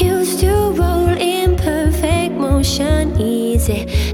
Used to roll in perfect motion, easy